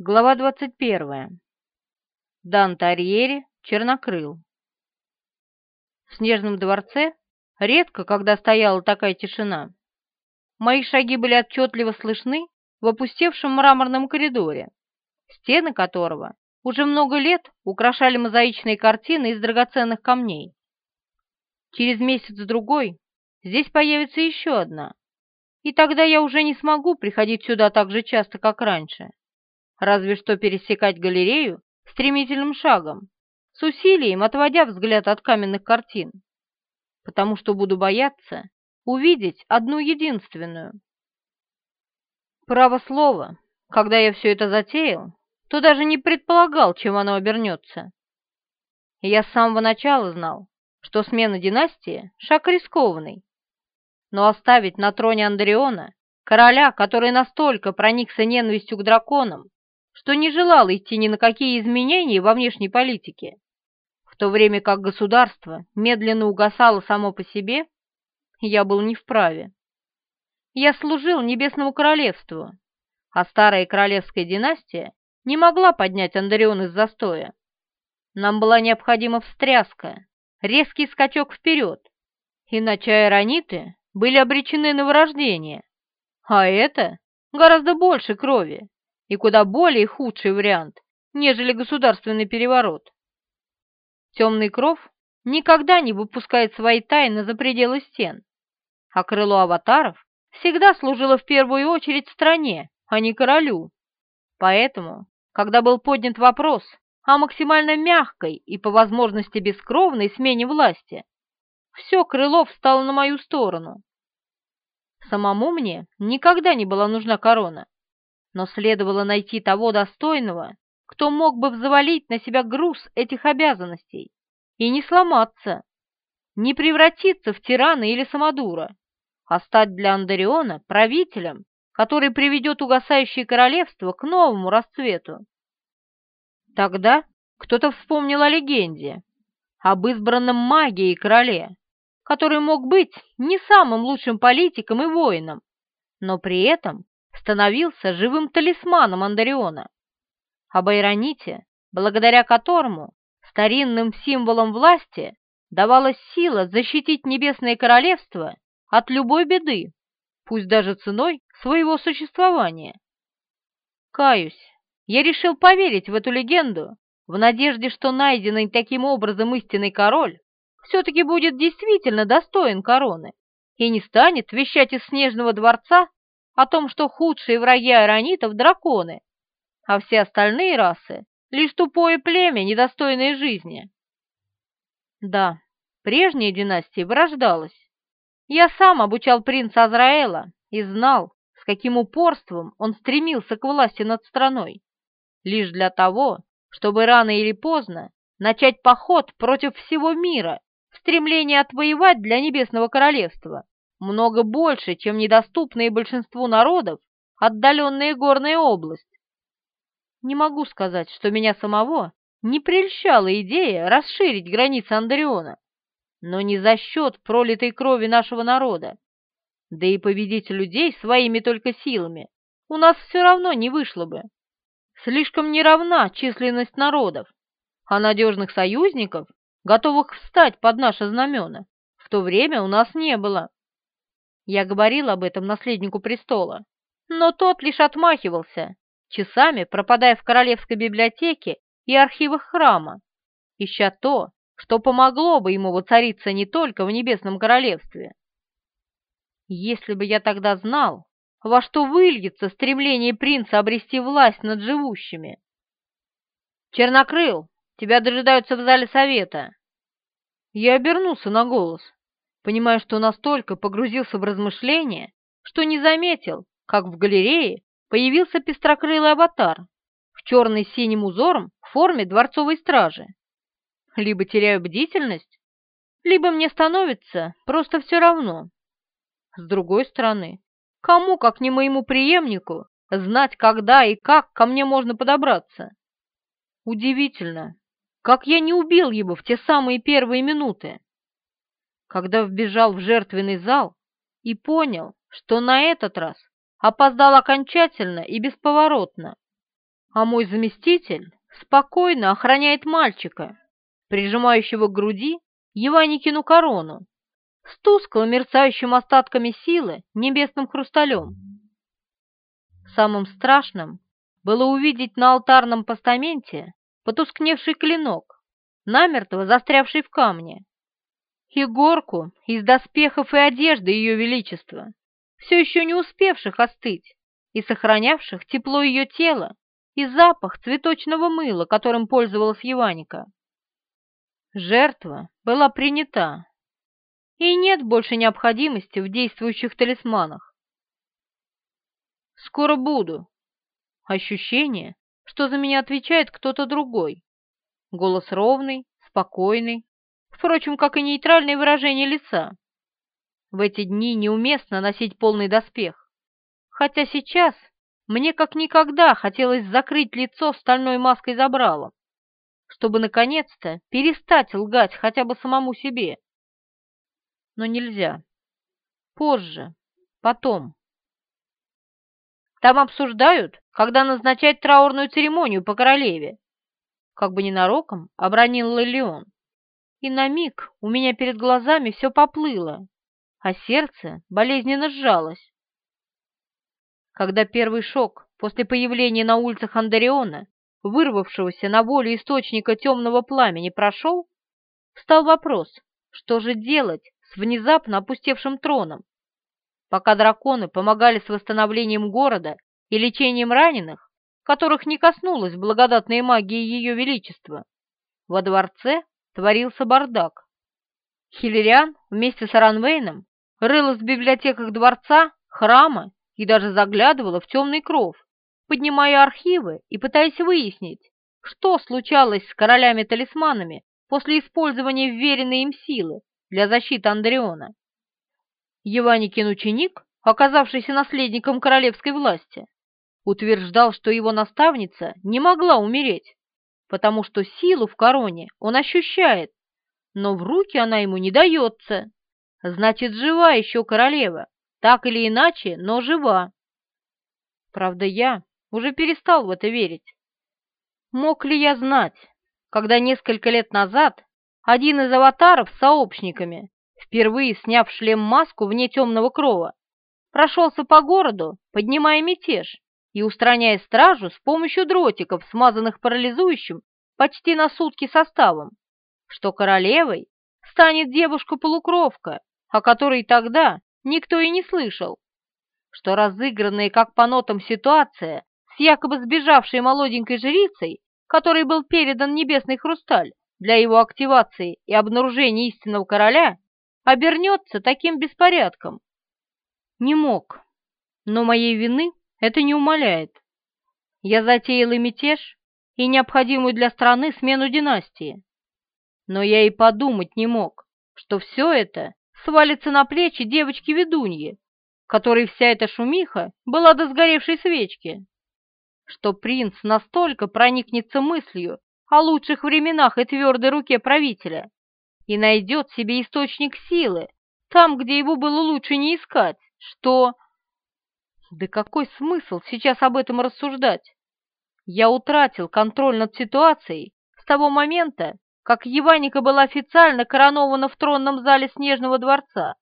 Глава 21. Данте Арьери, Чернокрыл. В Снежном дворце редко, когда стояла такая тишина. Мои шаги были отчетливо слышны в опустевшем мраморном коридоре, стены которого уже много лет украшали мозаичные картины из драгоценных камней. Через месяц-другой здесь появится еще одна, и тогда я уже не смогу приходить сюда так же часто, как раньше разве что пересекать галерею стремительным шагом, с усилием отводя взгляд от каменных картин, потому что буду бояться увидеть одну единственную. Право слово, когда я все это затеял, то даже не предполагал, чем оно обернется. я с самого начала знал, что смена династии — шаг рискованный. Но оставить на троне Андреона короля, который настолько проникся ненавистью к драконам, что не желал идти ни на какие изменения во внешней политике, в то время как государство медленно угасало само по себе, я был не вправе. Я служил Небесному Королевству, а старая королевская династия не могла поднять Андарион из застоя. Нам была необходима встряска, резкий скачок вперед, иначе аэрониты были обречены на вырождение, а это гораздо больше крови, и куда более худший вариант, нежели государственный переворот. Темный кров никогда не выпускает свои тайны за пределы стен, а крыло аватаров всегда служило в первую очередь стране, а не королю. Поэтому, когда был поднят вопрос о максимально мягкой и по возможности бескровной смене власти, все крыло встало на мою сторону. Самому мне никогда не была нужна корона но следовало найти того достойного, кто мог бы взвалить на себя груз этих обязанностей и не сломаться, не превратиться в тирана или самодура, а стать для Андариона правителем, который приведет угасающее королевство к новому расцвету. Тогда кто-то вспомнил о легенде, об избранном магией короле, который мог быть не самым лучшим политиком и воином, но при этом становился живым талисманом Андариона. Об Айроните, благодаря которому старинным символом власти давалась сила защитить Небесное Королевство от любой беды, пусть даже ценой своего существования. Каюсь, я решил поверить в эту легенду, в надежде, что найденный таким образом истинный король все-таки будет действительно достоин короны и не станет вещать из Снежного дворца о том, что худшие враги аэронитов — драконы, а все остальные расы — лишь тупое племя, недостойное жизни. Да, прежняя династия вырождалась. Я сам обучал принца Азраэла и знал, с каким упорством он стремился к власти над страной, лишь для того, чтобы рано или поздно начать поход против всего мира в стремлении отвоевать для Небесного Королевства много больше, чем недоступные большинству народов отдаленная горная область. Не могу сказать, что меня самого не прельщала идея расширить границы Андариона, но не за счет пролитой крови нашего народа. Да и победить людей своими только силами у нас все равно не вышло бы. Слишком неравна численность народов, а надежных союзников, готовых встать под наши знамена, в то время у нас не было. Я говорил об этом наследнику престола, но тот лишь отмахивался, часами пропадая в королевской библиотеке и архивах храма, ища то, что помогло бы ему воцариться не только в Небесном Королевстве. Если бы я тогда знал, во что выльется стремление принца обрести власть над живущими. «Чернокрыл, тебя дожидаются в зале совета!» Я обернулся на голос понимая, что настолько погрузился в размышления, что не заметил, как в галерее появился пестрокрылый аватар в черный синим узором в форме дворцовой стражи. Либо теряю бдительность, либо мне становится просто все равно. С другой стороны, кому, как не моему преемнику, знать, когда и как ко мне можно подобраться? Удивительно, как я не убил его в те самые первые минуты когда вбежал в жертвенный зал и понял, что на этот раз опоздал окончательно и бесповоротно. а мой заместитель спокойно охраняет мальчика, прижимающего к груди Еваникину корону, с тускло мерцающим остатками силы небесным хрусталем. Самым страшным было увидеть на алтарном постаменте потускневший клинок, намертво застрявший в камне, и горку из доспехов и одежды Ее Величества, все еще не успевших остыть и сохранявших тепло ее тела и запах цветочного мыла, которым пользовалась Еваника. Жертва была принята, и нет больше необходимости в действующих талисманах. «Скоро буду». Ощущение, что за меня отвечает кто-то другой. Голос ровный, спокойный, впрочем, как и нейтральное выражение лица. В эти дни неуместно носить полный доспех, хотя сейчас мне как никогда хотелось закрыть лицо стальной маской забрала, чтобы наконец-то перестать лгать хотя бы самому себе. Но нельзя. Позже, потом. Там обсуждают, когда назначать траурную церемонию по королеве. Как бы ненароком обронил Лилеон. И на миг у меня перед глазами все поплыло, а сердце болезненно сжалось. Когда первый шок после появления на улицах Андариона, вырвавшегося на волю источника темного пламени, прошел, встал вопрос, что же делать с внезапно опустевшим троном. Пока драконы помогали с восстановлением города и лечением раненых, которых не коснулась благодатная магия Ее Величества, во дворце творился бардак. Хиллериан вместе с Аранвейном рылась в библиотеках дворца, храма и даже заглядывала в темный кров, поднимая архивы и пытаясь выяснить, что случалось с королями-талисманами после использования вверенной им силы для защиты Андреона. Еваникин ученик, оказавшийся наследником королевской власти, утверждал, что его наставница не могла умереть, потому что силу в короне он ощущает, но в руки она ему не дается. Значит, жива еще королева, так или иначе, но жива. Правда, я уже перестал в это верить. Мог ли я знать, когда несколько лет назад один из аватаров с сообщниками, впервые сняв шлем-маску вне темного крова, прошелся по городу, поднимая мятеж и устраняя стражу с помощью дротиков, смазанных парализующим почти на сутки составом, что королевой станет девушка-полукровка, о которой тогда никто и не слышал, что разыгранная как по нотам ситуация с якобы сбежавшей молоденькой жрицей, которой был передан небесный хрусталь для его активации и обнаружения истинного короля, обернется таким беспорядком. Не мог, но моей вины это не умаляет. Я затеял и мятеж, и необходимую для страны смену династии. Но я и подумать не мог, что все это свалится на плечи девочки-ведуньи, которой вся эта шумиха была до сгоревшей свечки, что принц настолько проникнется мыслью о лучших временах и твердой руке правителя и найдет себе источник силы там, где его было лучше не искать, что... Да какой смысл сейчас об этом рассуждать? Я утратил контроль над ситуацией с того момента, как Еваника была официально коронована в тронном зале Снежного дворца.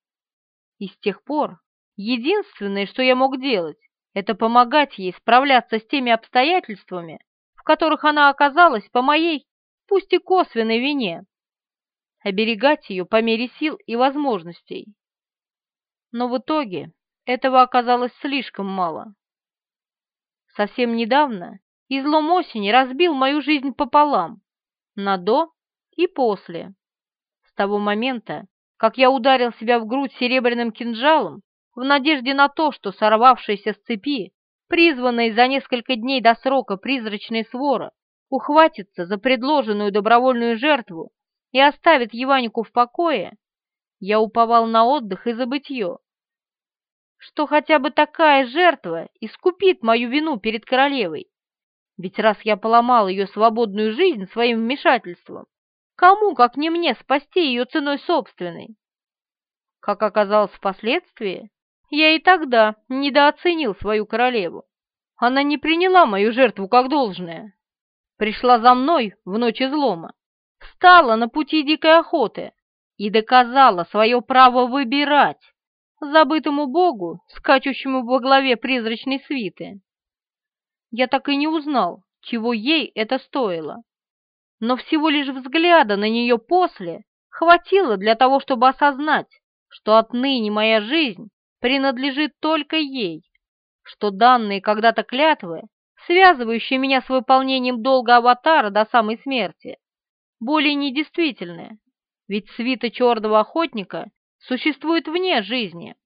И с тех пор единственное, что я мог делать, это помогать ей справляться с теми обстоятельствами, в которых она оказалась по моей, пусть и косвенной вине, оберегать ее по мере сил и возможностей. Но в итоге этого оказалось слишком мало. Совсем недавно излом осени разбил мою жизнь пополам, на «до» и после. С того момента, как я ударил себя в грудь серебряным кинжалом, в надежде на то, что сорвавшаяся с цепи, призванная за несколько дней до срока призрачной свора, ухватится за предложенную добровольную жертву и оставит Еванику в покое, я уповал на отдых и забытье. Что хотя бы такая жертва искупит мою вину перед королевой. Ведь раз я поломал ее свободную жизнь своим вмешательством, Кому, как не мне, спасти ее ценой собственной? Как оказалось впоследствии, я и тогда недооценил свою королеву. она не приняла мою жертву как должное. Пришла за мной в ночь излома, встала на пути дикой охоты и доказала свое право выбирать забытому богу, скачущему во главе призрачной свиты. Я так и не узнал, чего ей это стоило. Но всего лишь взгляда на нее после хватило для того, чтобы осознать, что отныне моя жизнь принадлежит только ей, что данные когда-то клятвы, связывающие меня с выполнением долга аватара до самой смерти, более недействительны, ведь свита черного охотника существует вне жизни.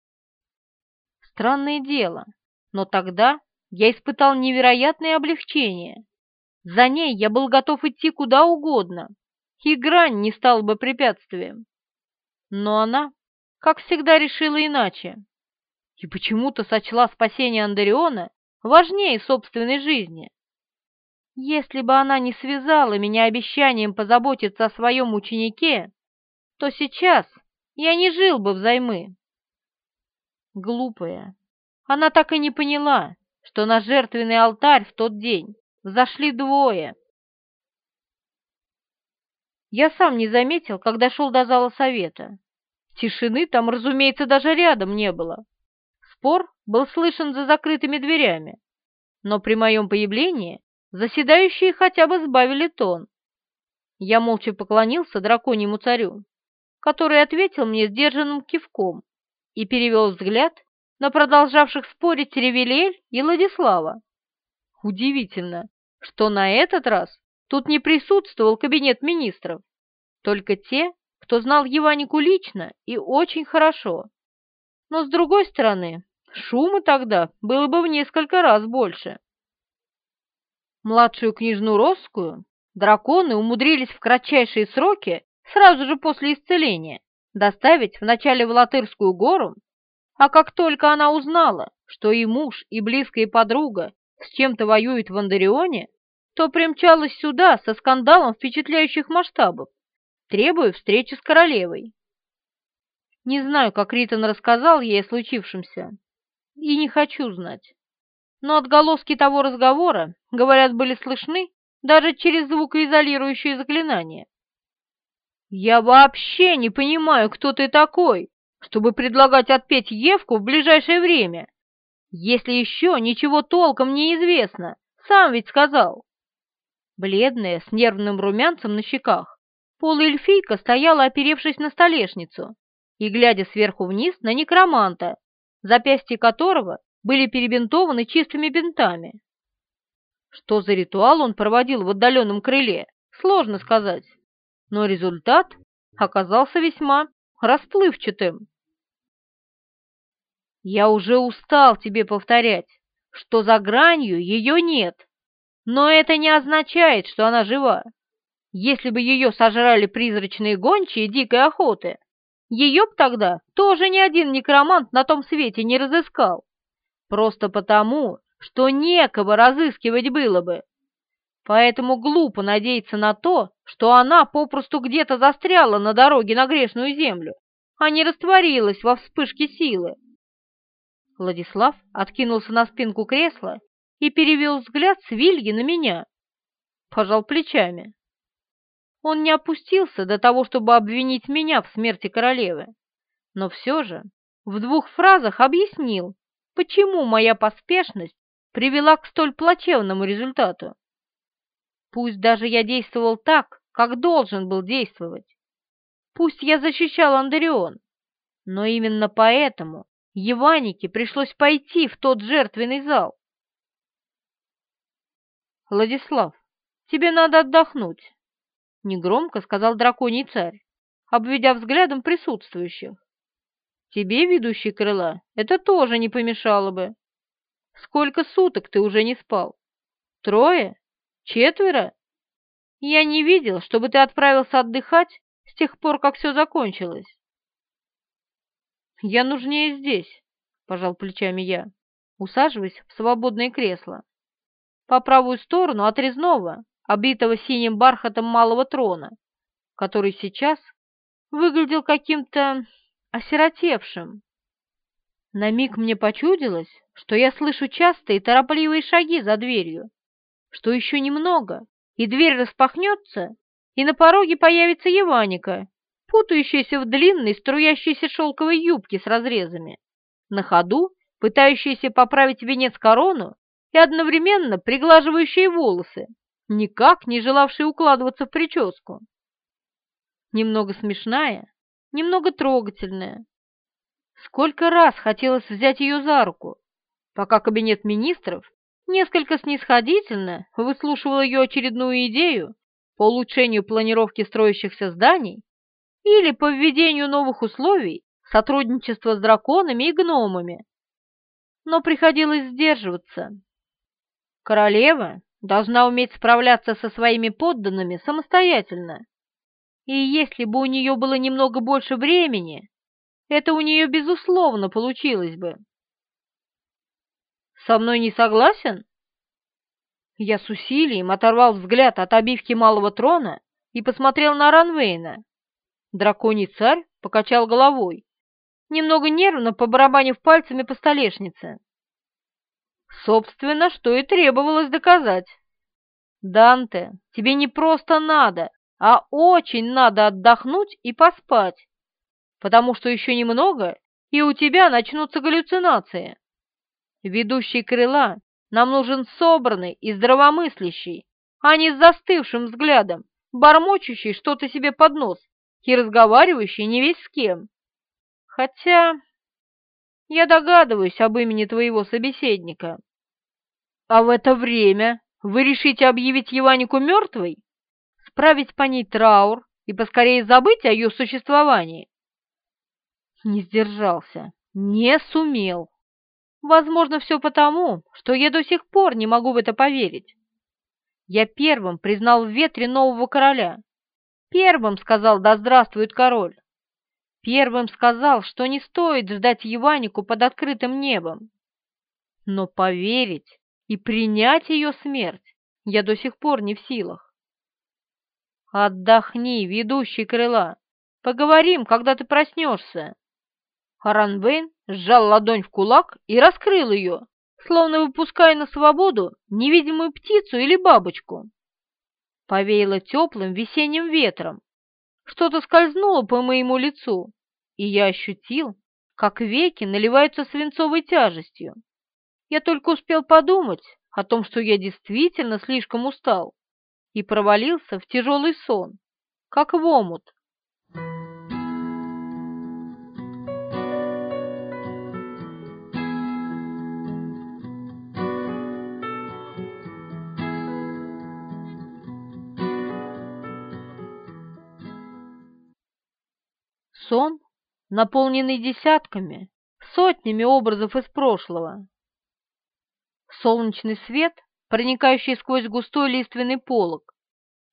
Странное дело, но тогда я испытал невероятное облегчение. За ней я был готов идти куда угодно, и грань не стала бы препятствием. Но она, как всегда, решила иначе. И почему-то сочла спасение Андериона важнее собственной жизни. Если бы она не связала меня обещанием позаботиться о своем ученике, то сейчас я не жил бы взаймы. Глупая. Она так и не поняла, что на жертвенный алтарь в тот день взошли двое. Я сам не заметил, когда шел до зала совета. Тишины там, разумеется, даже рядом не было. Спор был слышен за закрытыми дверями, но при моем появлении заседающие хотя бы сбавили тон. Я молча поклонился драконьему царю, который ответил мне сдержанным кивком и перевел взгляд на продолжавших спорить Ревелиэль и Владислава. Удивительно, что на этот раз тут не присутствовал кабинет министров, только те, кто знал Еванику лично и очень хорошо. Но, с другой стороны, шума тогда было бы в несколько раз больше. Младшую княжну Росскую драконы умудрились в кратчайшие сроки, сразу же после исцеления, доставить вначале в Латырскую гору, а как только она узнала, что и муж, и близкая подруга с чем-то воюют в Андарионе, то примчалась сюда со скандалом впечатляющих масштабов, требуя встречи с королевой. Не знаю, как Ритон рассказал ей о случившемся, и не хочу знать. Но отголоски того разговора, говорят, были слышны даже через звукоизолирующие заклинания. «Я вообще не понимаю, кто ты такой, чтобы предлагать отпеть Евку в ближайшее время, если еще ничего толком не известно, сам ведь сказал». Бледная, с нервным румянцем на щеках, полуэльфийка стояла, оперевшись на столешницу, и глядя сверху вниз на некроманта, запястья которого были перебинтованы чистыми бинтами. Что за ритуал он проводил в отдаленном крыле, сложно сказать, но результат оказался весьма расплывчатым. Я уже устал тебе повторять, что за гранью ее нет, но это не означает, что она жива. Если бы ее сожрали призрачные гончие дикой охоты, ее б тогда тоже ни один некромант на том свете не разыскал. Просто потому, что некого разыскивать было бы. Поэтому глупо надеяться на то, что она попросту где-то застряла на дороге на грешную землю, а не растворилась во вспышке силы. Владислав откинулся на спинку кресла и перевел взгляд с Вильги на меня. Пожал плечами. Он не опустился до того, чтобы обвинить меня в смерти королевы, но все же в двух фразах объяснил, почему моя поспешность привела к столь плачевному результату. Пусть даже я действовал так, как должен был действовать. Пусть я защищал Андерион, но именно поэтому Еванике пришлось пойти в тот жертвенный зал. Владислав, тебе надо отдохнуть. — негромко сказал драконий царь, обведя взглядом присутствующих. «Тебе, ведущий крыла, это тоже не помешало бы. Сколько суток ты уже не спал? Трое? Четверо? Я не видел, чтобы ты отправился отдыхать с тех пор, как все закончилось». «Я нужнее здесь», — пожал плечами я, усаживаясь в свободное кресло. По правую сторону от резного обитого синим бархатом малого трона, который сейчас выглядел каким-то осиротевшим. На миг мне почудилось, что я слышу частые торопливые шаги за дверью, что еще немного, и дверь распахнется, и на пороге появится Еваника, путающаяся в длинной струящейся шелковой юбке с разрезами, на ходу пытающаяся поправить венец корону и одновременно приглаживающая волосы, никак не желавшая укладываться в прическу. Немного смешная, немного трогательная. Сколько раз хотелось взять ее за руку, пока кабинет министров несколько снисходительно выслушивал ее очередную идею по улучшению планировки строящихся зданий или по введению новых условий сотрудничества с драконами и гномами. Но приходилось сдерживаться. Королева должна уметь справляться со своими подданными самостоятельно. И если бы у нее было немного больше времени, это у нее, безусловно, получилось бы. Со мной не согласен? Я с усилием оторвал взгляд от обивки малого трона и посмотрел на Ранвейна. Драконий царь покачал головой, немного нервно побарабанив пальцами по столешнице. Собственно, что и требовалось доказать. Данте, тебе не просто надо, а очень надо отдохнуть и поспать, потому что еще немного, и у тебя начнутся галлюцинации. Ведущий крыла нам нужен собранный и здравомыслящий, а не с застывшим взглядом, бормочущий что-то себе под нос и разговаривающий не весь с кем. Хотя я догадываюсь об имени твоего собеседника. А в это время вы решите объявить Еванику мертвой, справить по ней траур и поскорее забыть о ее существовании? Не сдержался, не сумел. Возможно, все потому, что я до сих пор не могу в это поверить. Я первым признал в ветре нового короля. Первым сказал «Да здравствует король». Первым сказал, что не стоит ждать Еванику под открытым небом. Но поверить и принять ее смерть я до сих пор не в силах. Отдохни, ведущий крыла. Поговорим, когда ты проснешься. Харанбейн сжал ладонь в кулак и раскрыл ее, словно выпуская на свободу невидимую птицу или бабочку. Повеяло теплым весенним ветром. Что-то скользнуло по моему лицу, и я ощутил, как веки наливаются свинцовой тяжестью. Я только успел подумать о том, что я действительно слишком устал, и провалился в тяжелый сон, как в омут. Сон, наполненный десятками, сотнями образов из прошлого. Солнечный свет, проникающий сквозь густой лиственный полог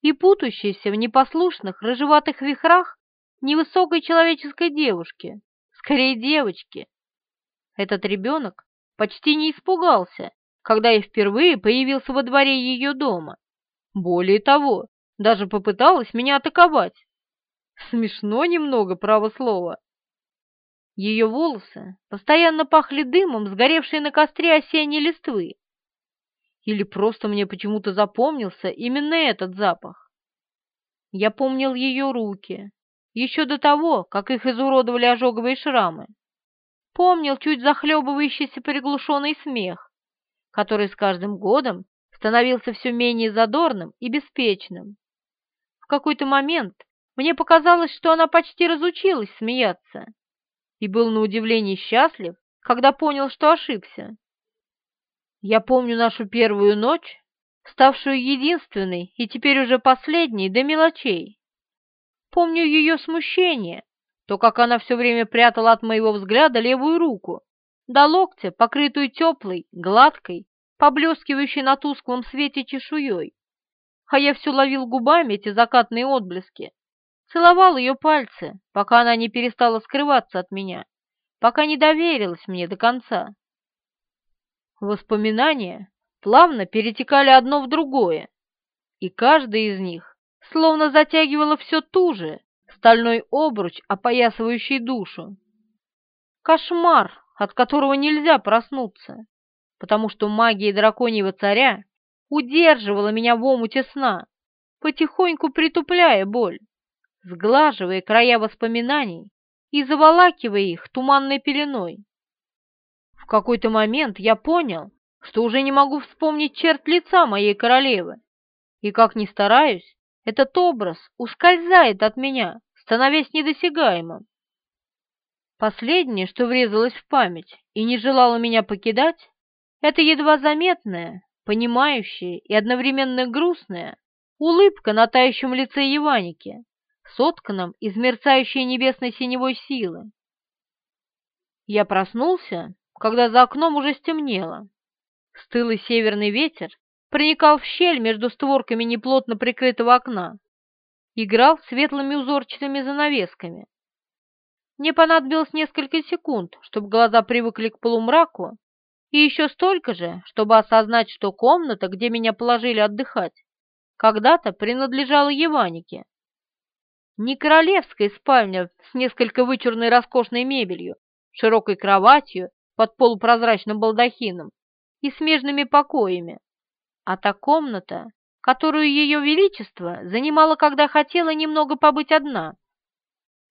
и путающийся в непослушных рыжеватых вихрах невысокой человеческой девушки, скорее девочки. Этот ребенок почти не испугался, когда я впервые появился во дворе ее дома. Более того, даже попыталась меня атаковать. Смешно немного, право слово. Ее волосы постоянно пахли дымом, сгоревшей на костре осенней листвы. Или просто мне почему-то запомнился именно этот запах. Я помнил ее руки, еще до того, как их изуродовали ожоговые шрамы. Помнил чуть захлебывающийся приглушенный смех, который с каждым годом становился все менее задорным и беспечным. В какой-то момент мне показалось, что она почти разучилась смеяться, и был на удивление счастлив, когда понял, что ошибся. Я помню нашу первую ночь, ставшую единственной и теперь уже последней до мелочей. Помню ее смущение, то, как она все время прятала от моего взгляда левую руку, до локтя, покрытую теплой, гладкой, поблескивающей на тусклом свете чешуей. А я все ловил губами эти закатные отблески, целовал ее пальцы, пока она не перестала скрываться от меня, пока не доверилась мне до конца. Воспоминания плавно перетекали одно в другое, и каждый из них словно затягивало все ту же, стальной обруч, опоясывающий душу. Кошмар, от которого нельзя проснуться, потому что магия драконьего царя удерживала меня в омуте сна, потихоньку притупляя боль, сглаживая края воспоминаний и заволакивая их туманной пеленой. В какой-то момент я понял, что уже не могу вспомнить черт лица моей королевы, и как ни стараюсь, этот образ ускользает от меня, становясь недосягаемым. Последнее, что врезалось в память и не желало меня покидать, это едва заметная, понимающая и одновременно грустная улыбка на тающем лице Еваники, сотканном из мерцающей небесной синевой силы. Я проснулся, когда за окном уже стемнело. Стылый северный ветер проникал в щель между створками неплотно прикрытого окна, играл светлыми узорчатыми занавесками. Мне понадобилось несколько секунд, чтобы глаза привыкли к полумраку, и еще столько же, чтобы осознать, что комната, где меня положили отдыхать, когда-то принадлежала Еванике. Не королевская спальня с несколько вычурной роскошной мебелью, широкой кроватью под полупрозрачным балдахином и смежными покоями, а та комната, которую ее величество занимала, когда хотела немного побыть одна.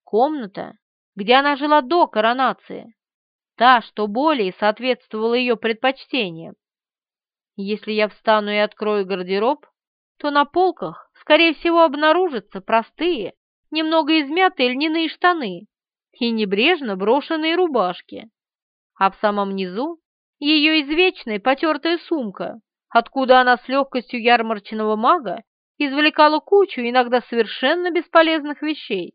Комната, где она жила до коронации, та, что более соответствовала ее предпочтениям. Если я встану и открою гардероб, то на полках, скорее всего, обнаружатся простые, немного измятые льняные штаны и небрежно брошенные рубашки, а в самом низу ее извечная потертая сумка, откуда она с легкостью ярмарочного мага извлекала кучу иногда совершенно бесполезных вещей.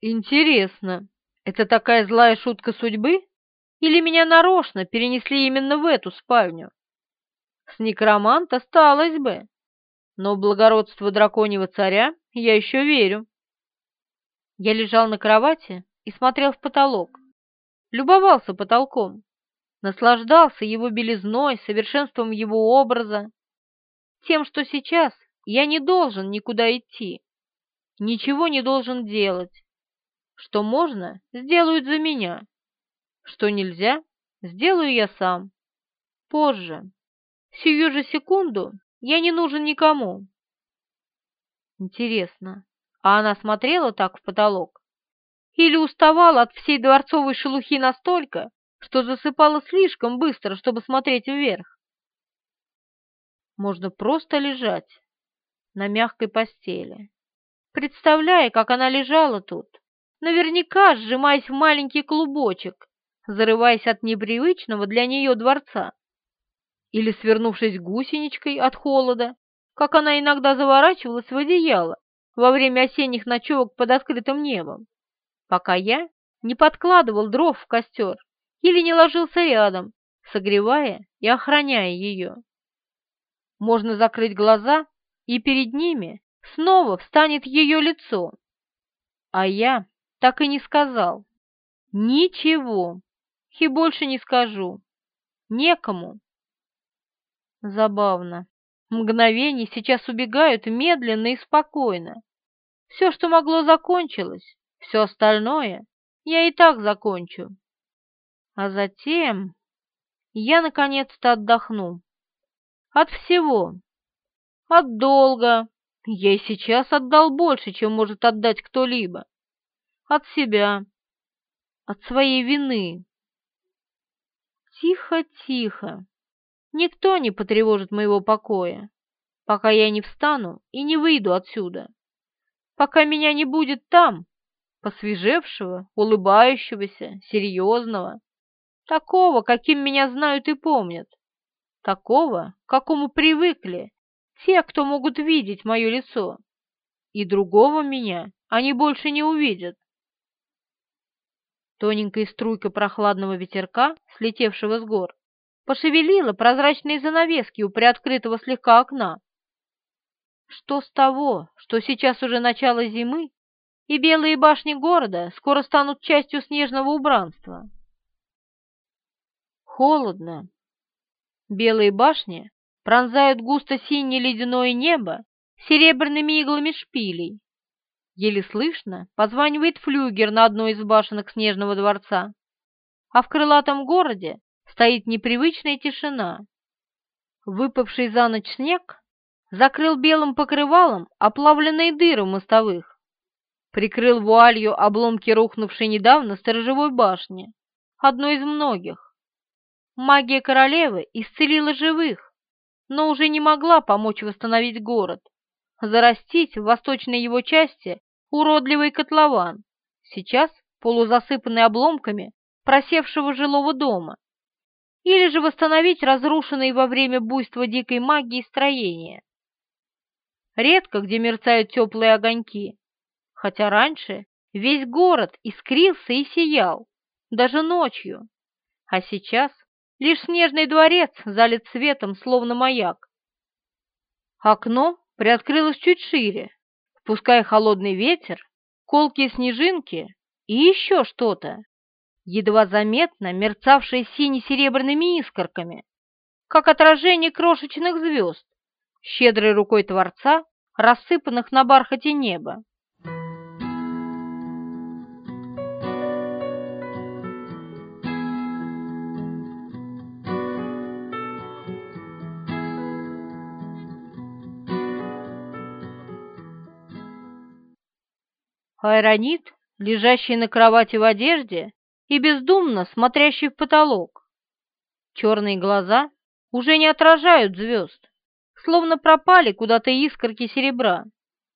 Интересно, это такая злая шутка судьбы? Или меня нарочно перенесли именно в эту спальню? С некроманта сталось бы, но благородство драконьего царя я еще верю. Я лежал на кровати и смотрел в потолок, любовался потолком, наслаждался его белизной, совершенством его образа, тем, что сейчас я не должен никуда идти, ничего не должен делать, что можно, сделают за меня, что нельзя, сделаю я сам, позже, сию же секунду я не нужен никому. Интересно, а она смотрела так в потолок? Или уставала от всей дворцовой шелухи настолько, что засыпала слишком быстро, чтобы смотреть вверх? Можно просто лежать на мягкой постели, представляя, как она лежала тут, наверняка сжимаясь в маленький клубочек, зарываясь от непривычного для нее дворца или свернувшись гусеничкой от холода, как она иногда заворачивалась в одеяло во время осенних ночевок под открытым небом, пока я не подкладывал дров в костер или не ложился рядом, согревая и охраняя ее. Можно закрыть глаза, и перед ними снова встанет ее лицо. А я так и не сказал. Ничего. И больше не скажу. Некому. Забавно. Мгновения сейчас убегают медленно и спокойно. Все, что могло, закончилось. Все остальное я и так закончу. А затем я наконец-то отдохну. От всего. От долга. Я и сейчас отдал больше, чем может отдать кто-либо. От себя. От своей вины. Тихо-тихо. Никто не потревожит моего покоя, пока я не встану и не выйду отсюда, пока меня не будет там, посвежевшего, улыбающегося, серьезного, такого, каким меня знают и помнят, такого, к какому привыкли те, кто могут видеть мое лицо, и другого меня они больше не увидят. Тоненькая струйка прохладного ветерка, слетевшего с гор, пошевелила прозрачные занавески у приоткрытого слегка окна. Что с того, что сейчас уже начало зимы, и белые башни города скоро станут частью снежного убранства? Холодно. Белые башни пронзают густо синее ледяное небо серебряными иглами шпилей. Еле слышно позванивает флюгер на одной из башенок снежного дворца, а в крылатом городе стоит непривычная тишина. Выпавший за ночь снег закрыл белым покрывалом оплавленные дыры мостовых, прикрыл вуалью обломки рухнувшей недавно сторожевой башни, одной из многих. Магия королевы исцелила живых, но уже не могла помочь восстановить город, зарастить в восточной его части уродливый котлован, сейчас полузасыпанный обломками просевшего жилого дома, или же восстановить разрушенные во время буйства дикой магии строения. Редко где мерцают теплые огоньки, хотя раньше весь город искрился и сиял, даже ночью, а сейчас лишь снежный дворец залит светом, словно маяк. Окно приоткрылось чуть шире, впуская холодный ветер, колкие снежинки и еще что-то, едва заметно мерцавшее сине-серебряными искорками, как отражение крошечных звезд, щедрой рукой Творца, рассыпанных на бархате неба. Айронит, лежащий на кровати в одежде и бездумно смотрящий в потолок. Черные глаза уже не отражают звезд, словно пропали куда-то искорки серебра,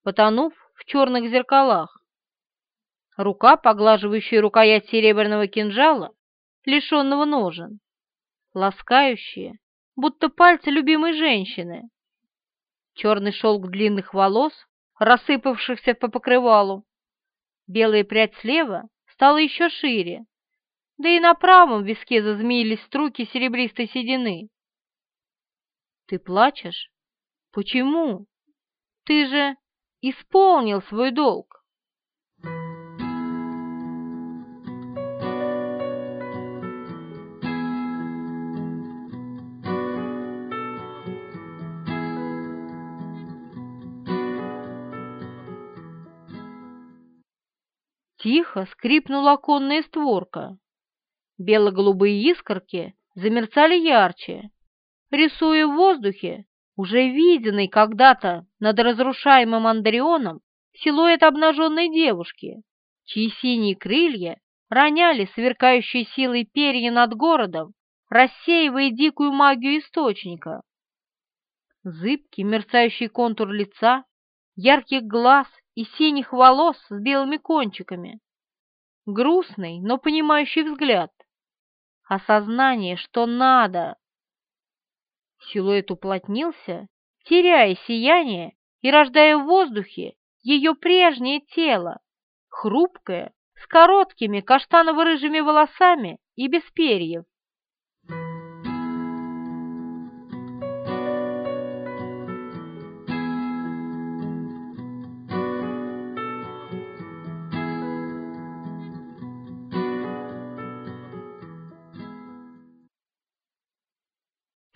потонув в черных зеркалах. Рука, поглаживающая рукоять серебряного кинжала, лишенного ножен, ласкающая, будто пальцы любимой женщины. Черный шелк длинных волос, рассыпавшихся по покрывалу, Белая прядь слева стала еще шире, да и на правом виске зазмеились струки серебристой седины. «Ты плачешь? Почему? Ты же исполнил свой долг!» Тихо скрипнула оконная створка. Бело-голубые искорки замерцали ярче, рисуя в воздухе уже виденный когда-то над разрушаемым Андрионом силуэт обнаженной девушки, чьи синие крылья роняли сверкающие силой перья над городом, рассеивая дикую магию источника. Зыбкий мерцающий контур лица, ярких глаз и синих волос с белыми кончиками. Грустный, но понимающий взгляд. Осознание, что надо. Силуэт уплотнился, теряя сияние и рождая в воздухе ее прежнее тело, хрупкое, с короткими каштаново-рыжими волосами и без перьев.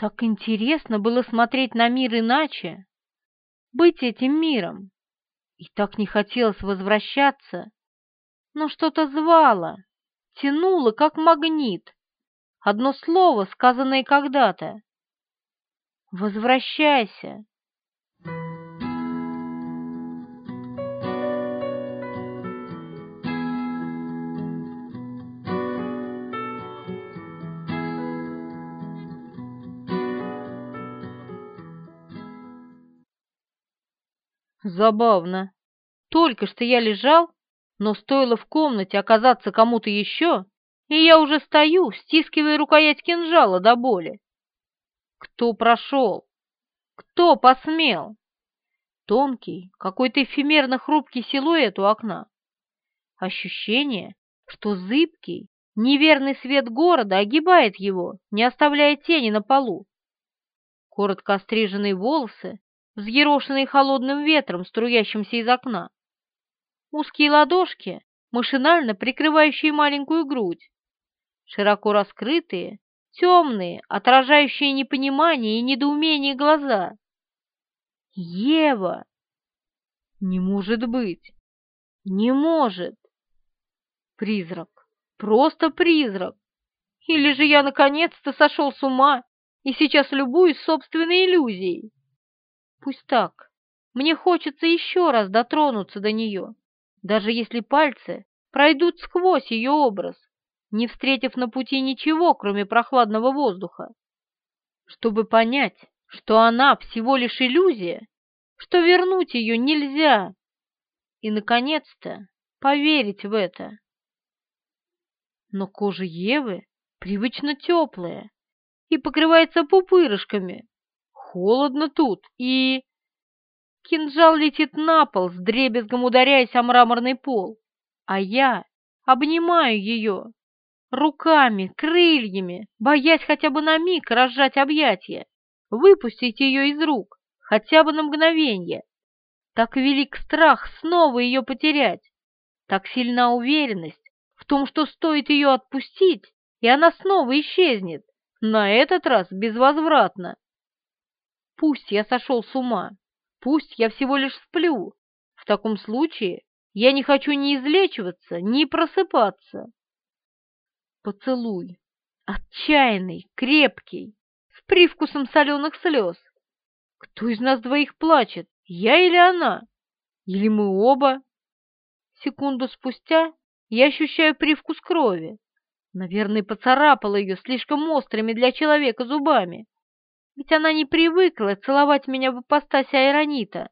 Так интересно было смотреть на мир иначе, быть этим миром. И так не хотелось возвращаться, но что-то звало, тянуло, как магнит. Одно слово, сказанное когда-то. «Возвращайся!» Забавно. Только что я лежал, но стоило в комнате оказаться кому-то еще, и я уже стою, стискивая рукоять кинжала до боли. Кто прошел? Кто посмел? Тонкий, какой-то эфемерно хрупкий силуэт у окна. Ощущение, что зыбкий, неверный свет города огибает его, не оставляя тени на полу. Коротко остриженные волосы взъерошенные холодным ветром, струящимся из окна. Узкие ладошки, машинально прикрывающие маленькую грудь. Широко раскрытые, темные, отражающие непонимание и недоумение глаза. Ева! Не может быть! Не может! Призрак! Просто призрак! Или же я наконец-то сошел с ума и сейчас любуюсь собственной иллюзией? Пусть так. Мне хочется еще раз дотронуться до нее, даже если пальцы пройдут сквозь ее образ, не встретив на пути ничего, кроме прохладного воздуха. Чтобы понять, что она всего лишь иллюзия, что вернуть ее нельзя, и, наконец-то, поверить в это. Но кожа Евы привычно теплая и покрывается пупырышками. Холодно тут, и... Кинжал летит на пол, с дребезгом ударяясь о мраморный пол, а я обнимаю ее руками, крыльями, боясь хотя бы на миг разжать объятия, выпустить ее из рук, хотя бы на мгновение. Так велик страх снова ее потерять, так сильна уверенность в том, что стоит ее отпустить, и она снова исчезнет, на этот раз безвозвратно. Пусть я сошел с ума, пусть я всего лишь сплю, в таком случае я не хочу ни излечиваться, ни просыпаться. Поцелуй, отчаянный, крепкий, с привкусом соленых слез. Кто из нас двоих плачет, я или она? Или мы оба? Секунду спустя я ощущаю привкус крови. Наверное, поцарапала ее слишком острыми для человека зубами. Ведь она не привыкла целовать меня в ипостаси аэронита.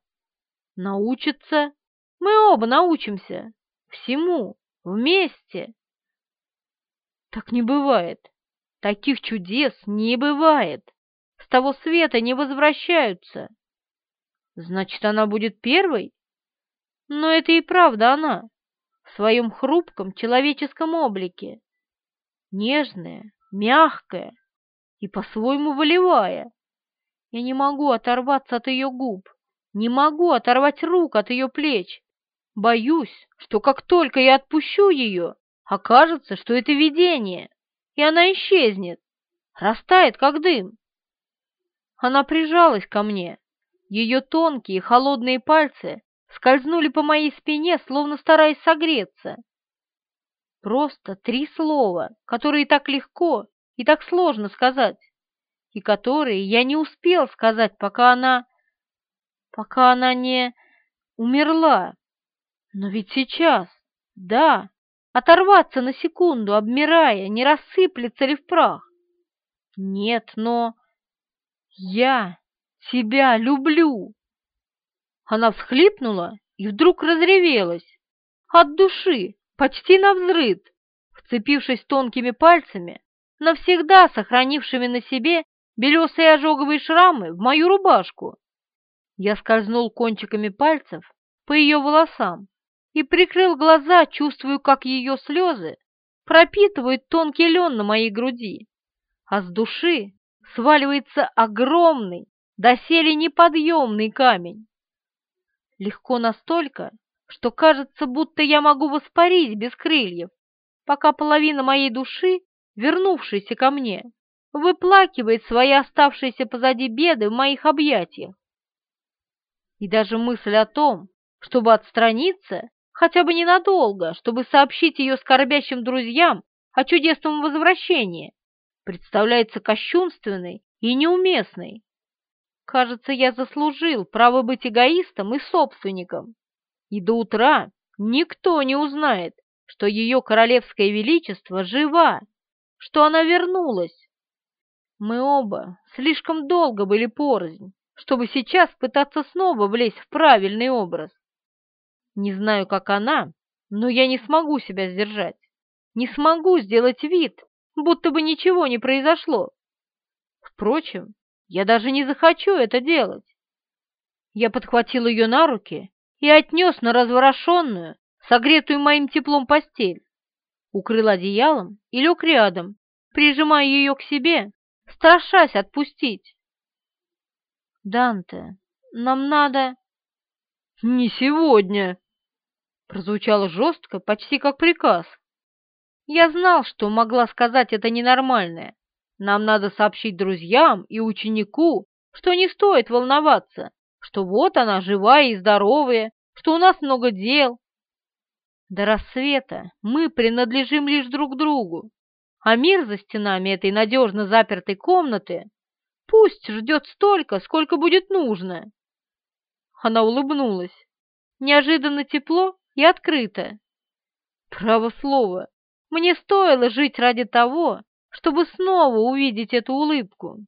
Научится. Мы оба научимся. Всему. Вместе. Так не бывает. Таких чудес не бывает. С того света не возвращаются. Значит, она будет первой? Но это и правда она, в своем хрупком человеческом облике. Нежная, мягкая и по-своему волевая. Я не могу оторваться от ее губ, не могу оторвать рук от ее плеч. Боюсь, что как только я отпущу ее, окажется, что это видение, и она исчезнет, растает, как дым. Она прижалась ко мне. Ее тонкие холодные пальцы скользнули по моей спине, словно стараясь согреться. Просто три слова, которые так легко и так сложно сказать, и которые я не успел сказать, пока она... пока она не умерла. Но ведь сейчас, да, оторваться на секунду, обмирая, не рассыплется ли в прах? Нет, но я тебя люблю. Она всхлипнула и вдруг разревелась. От души, почти навзрыд, вцепившись тонкими пальцами, навсегда сохранившими на себе белесые ожоговые шрамы в мою рубашку. Я скользнул кончиками пальцев по ее волосам, и прикрыл глаза, чувствую, как ее слезы пропитывают тонкий лен на моей груди, а с души сваливается огромный, доселе неподъемный камень. Легко настолько, что кажется, будто я могу воспарить без крыльев, пока половина моей души, вернувшаяся ко мне, выплакивает свои оставшиеся позади беды в моих объятиях. И даже мысль о том, чтобы отстраниться, хотя бы ненадолго, чтобы сообщить ее скорбящим друзьям о чудесном возвращении, представляется кощунственной и неуместной. Кажется, я заслужил право быть эгоистом и собственником, и до утра никто не узнает, что ее королевское величество жива, что она вернулась. Мы оба слишком долго были порознь, чтобы сейчас пытаться снова влезть в правильный образ. Не знаю, как она, но я не смогу себя сдержать. Не смогу сделать вид, будто бы ничего не произошло. Впрочем, я даже не захочу это делать. Я подхватил ее на руки и отнес на разворошенную, согретую моим теплом постель, укрыл одеялом и лег рядом, прижимая ее к себе, страшась отпустить. «Данте, нам надо...» «Не сегодня!» Прозвучало жестко, почти как приказ. Я знал, что могла сказать это ненормальное. Нам надо сообщить друзьям и ученику, что не стоит волноваться, что вот она живая и здоровая, что у нас много дел. До рассвета мы принадлежим лишь друг другу. А мир за стенами этой надежно запертой комнаты пусть ждет столько, сколько будет нужно. Она улыбнулась. Неожиданно тепло и открыто. Право слово, мне стоило жить ради того, чтобы снова увидеть эту улыбку.